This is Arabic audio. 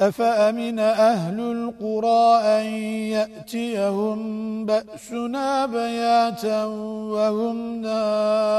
أفأمن أهل القرى أن يأتيهم بأسنا بياتا وهم نار